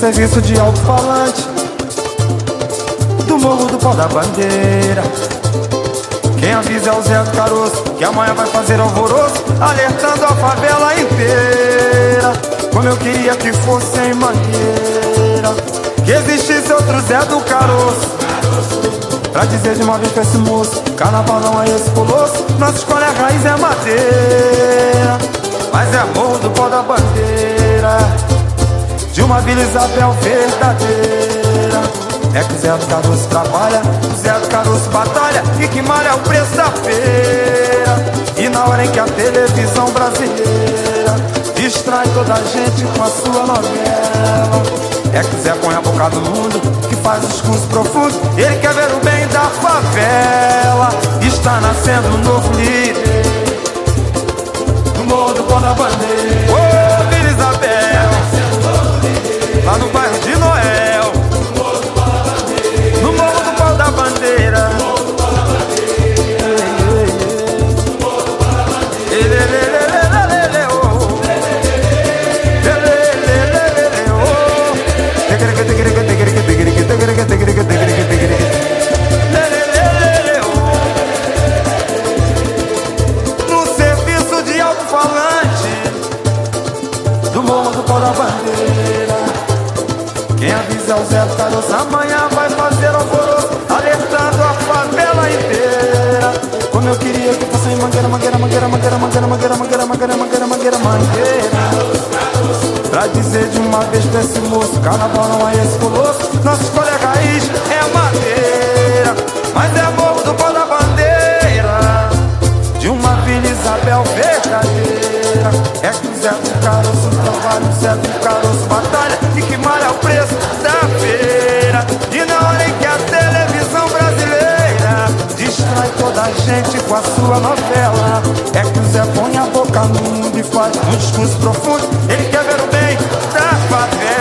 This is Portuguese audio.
serviço de alto-falante Do morro do pau da bandeira. Quem avisa é o Zé do Caroço Que amanhã vai fazer alvoroço Alertando a favela inteira. Como eu queria que fosse em Mangueira Que existisse outro Zé do Caroço. Pra dizer de uma vez pra esse moço Carnaval não é esse colosso. Nossa escola é raiz, é madeira Mas é morro do pau da bandeira. De uma Vila Isabel verdadeira. É que o Zé do Caroço trabalha O Zé do Caroço batalha E que malha o preço da feira. E na hora em que a televisão brasileira Distrai toda a gente com a sua novela É que o Zé põe a boca do mundo Que faz os cursos profundos Ele quer ver o bem da favela. Está nascendo um novo líder Do morro do pau da bandeira quem avisa é o Zé Caroço Amanhã vai fazer alvoroço Alertando a favela inteira Como eu queria que fosse Mangueira, Mangueira, Mangueira, Mangueira, Mangueira, Mangueira, Mangueira, Mangueira, Mangueira, Mangueira, Mangueira Pra dizer de uma vez pra esse moço Carnaval não é esse colosso Isabel verdadeira. É que o Zé do Caroço trabalha O Zé do Caroço batalha. E que malha o preço da feira. E na hora em que a televisão brasileira Distrai toda a gente com a sua novela É que o Zé põe a boca no mundo e faz um discurso profundo. Ele quer ver o bem da favela